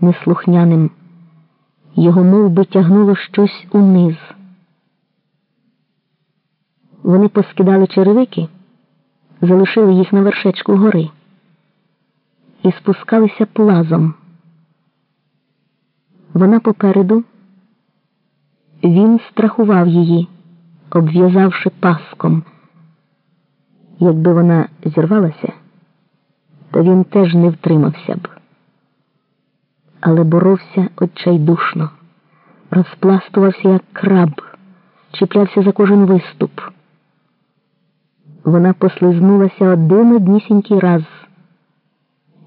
неслухняним. Його мов би, тягнуло щось униз. Вони поскидали черевики, залишили їх на вершечку гори і спускалися плазом. Вона попереду, він страхував її, обв'язавши паском. Якби вона зірвалася, то він теж не втримався б. Але боровся отчайдушно, розпластувався, як краб, чіплявся за кожен виступ. Вона послизнулася один однісінький раз.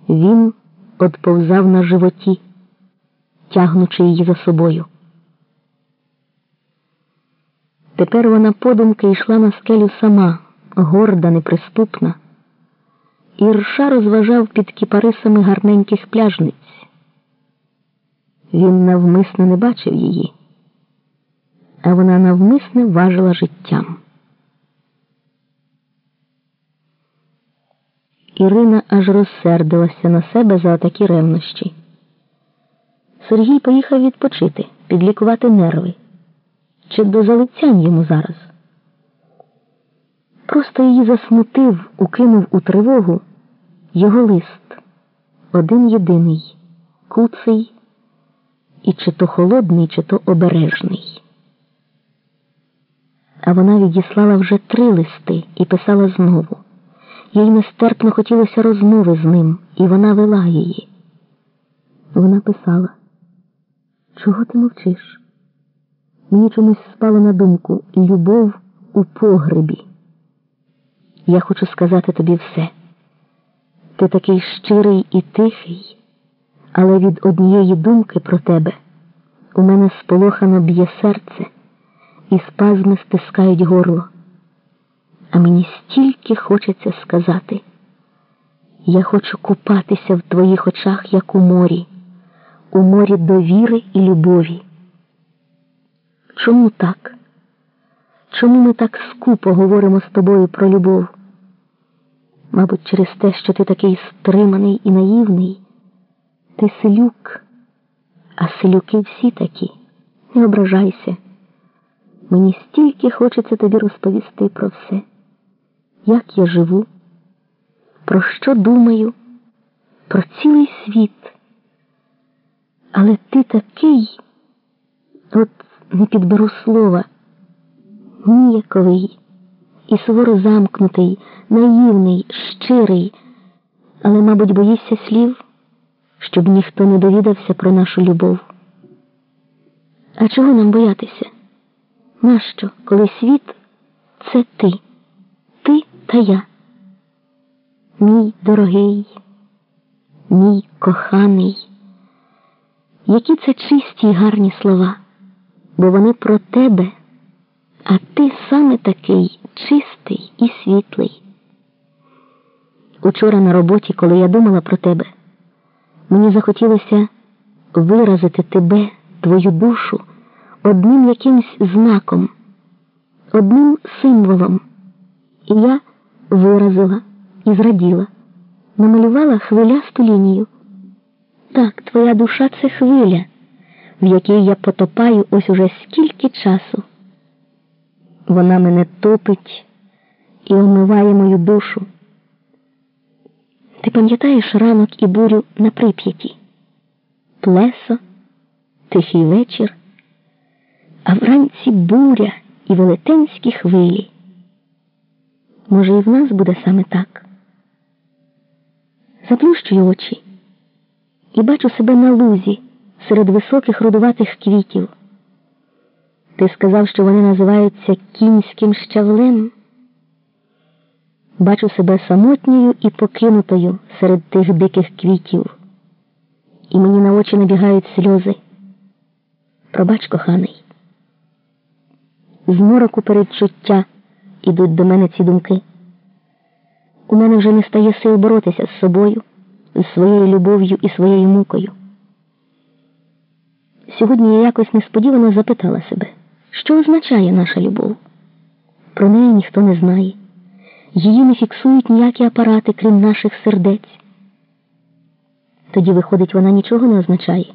Він отповзав на животі, тягнучи її за собою. Тепер вона подумки йшла на скелю сама, горда, неприступна, і Рша розважав під кіпарисами гарненьких пляжниць. Він навмисно не бачив її, а вона навмисне важила життям. Ірина аж розсердилася на себе за такі ревнощі. Сергій поїхав відпочити, підлікувати нерви. Чи до залицянь йому зараз? Просто її засмутив, укинув у тривогу його лист, один єдиний, куций і чи то холодний, чи то обережний. А вона відіслала вже три листи і писала знову. Їй нестерпно хотілося розмови з ним, і вона вела її. Вона писала, чого ти мовчиш? Мені чомусь спало на думку любов у погребі. Я хочу сказати тобі все. Ти такий щирий і тихий, але від однієї думки про тебе у мене сполохано б'є серце, і спазми стискають горло. А мені стільки хочеться сказати. Я хочу купатися в твоїх очах, як у морі, у морі довіри і любові. Чому так? Чому ми так скупо говоримо з тобою про любов? Мабуть, через те, що ти такий стриманий і наївний, ти селюк, а селюки всі такі. Не ображайся. Мені стільки хочеться тобі розповісти про все як я живу, про що думаю, про цілий світ. Але ти такий, от не підберу слова, ніяковий і суворо замкнутий, наївний, щирий, але, мабуть, боїшся слів, щоб ніхто не довідався про нашу любов. А чого нам боятися? Нащо, коли світ це ти? ти та я. Мій дорогий, мій коханий, які це чисті й гарні слова, бо вони про тебе, а ти саме такий чистий і світлий. Учора на роботі, коли я думала про тебе, мені захотілося виразити тебе, твою душу, одним якимсь знаком, одним символом. І я виразила і зраділа, намалювала хвилясту лінію. Так, твоя душа це хвиля, в якій я потопаю ось уже скільки часу. Вона мене топить і омиває мою душу. Ти пам'ятаєш ранок і бурю на прип'яті? Плесо, тихий вечір, а вранці буря і велетенські хвилі. Може, і в нас буде саме так. Заплющую очі і бачу себе на лузі серед високих рудуватих квітів. Ти сказав, що вони називаються кінським щавлем. Бачу себе самотньою і покинутою серед тих диких квітів, і мені на очі набігають сльози. Пробач, коханий, з мороку передчуття ідуть до мене ці думки. У мене вже не стає сил боротися з собою, з своєю любов'ю і своєю мукою. Сьогодні я якось несподівано запитала себе, що означає наша любов. Про неї ніхто не знає. Її не фіксують ніякі апарати, крім наших сердець. Тоді, виходить, вона нічого не означає.